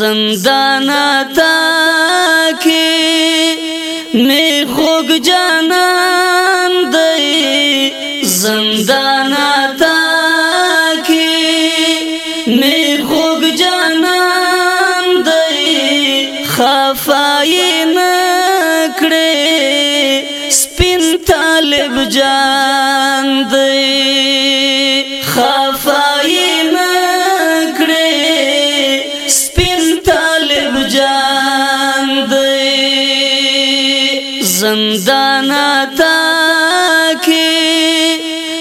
زندان تا کې نه خوګ جانان دی زندان تا کې نه خوګ جانان دی خفای نه کړې سپین طالب جان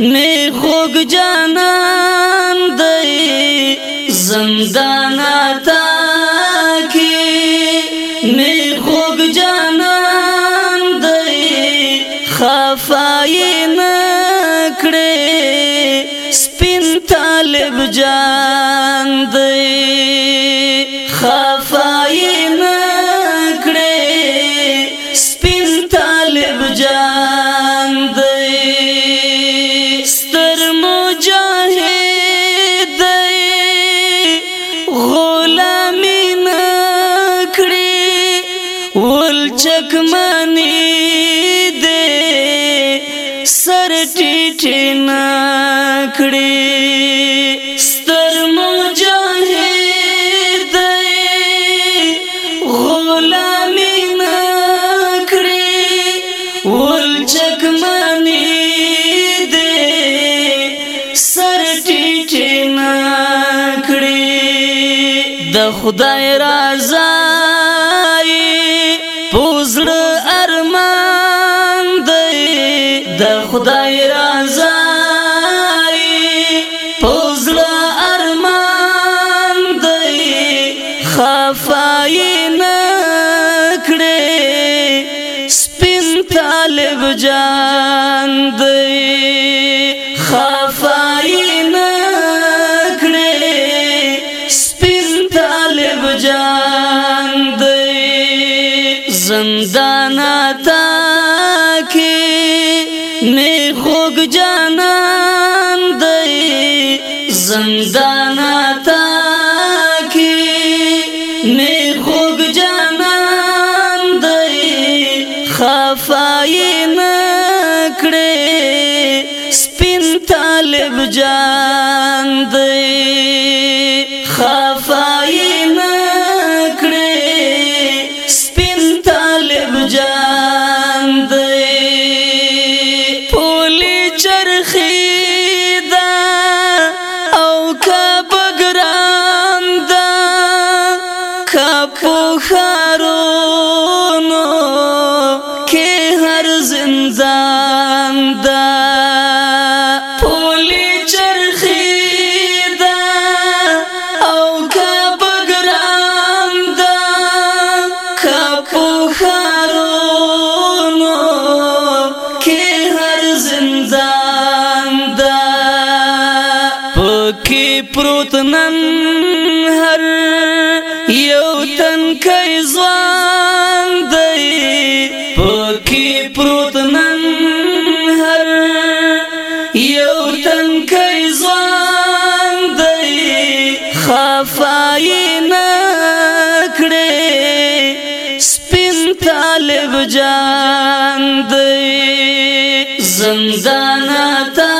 نه خوګ جانان دی زندان تا کې نه خوګ جانان دی خفای نه کړې سپین طالب جان چکمنی دے سر ٹیٹی ناکڑی ستر مجاہی دے غلامی ناکڑی ول چکمنی دے سر ٹیٹی ناکڑی د خدای رازان خفا یو تن کای ځوان دی پکې پروت نن هر یو تن کای ځوان دی خفای نه کړې سپین طالب جان دی زندان ته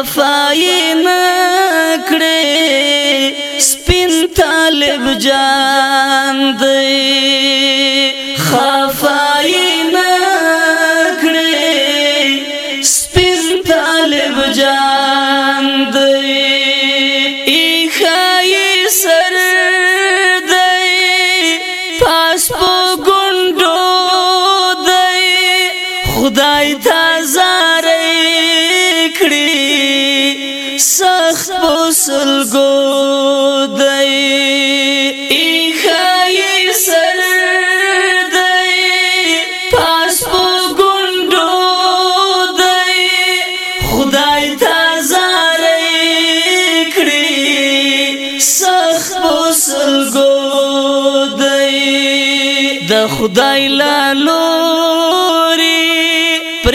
وفای نکړې سپین طالب جان دی خفای نکړې سپین طالب جان دی ای خای سر خدای لالوري پر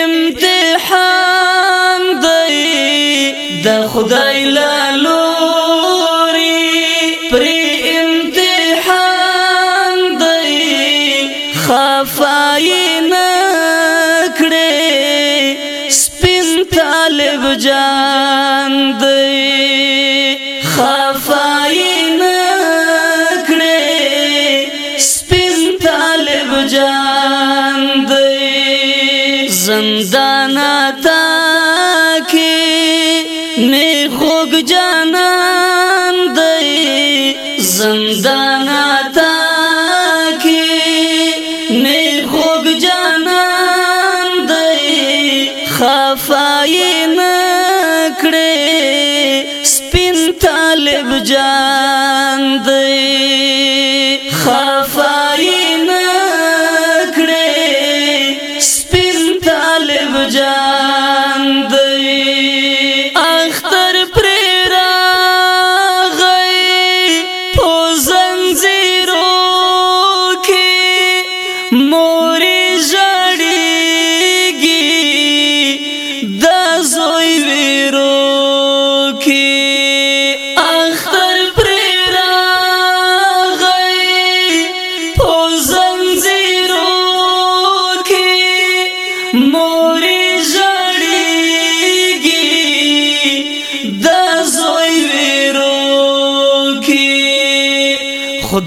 امتحان دی د خدای لالوري پر امتحان دی خفای نه کړې سپین طالب جان دی زنده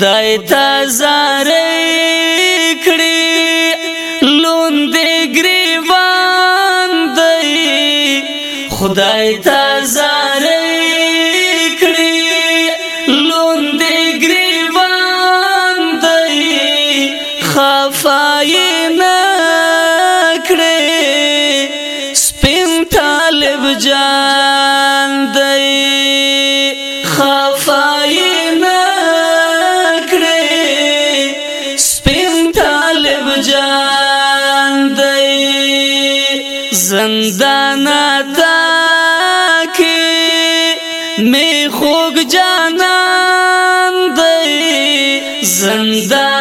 خدای ته زارې کړې لوندې گریوان دی خدای ته جان دی زندان تا کې می خوګ جانان دی زندان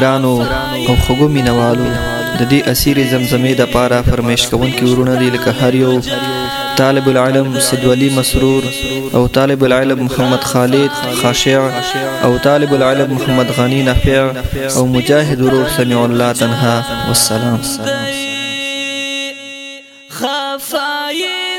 ګرانو او خوګو مینوالو د دې اسیر زمزمې د پاره فرمیش کوونکې ورونه دي لکه هر یو طالب العلم سید ولی مسرور او طالب العلم محمد خالد خاشع او طالب العلم محمد غنی نافع او مجاهد ورور سمیع الله تنها والسلام خفایه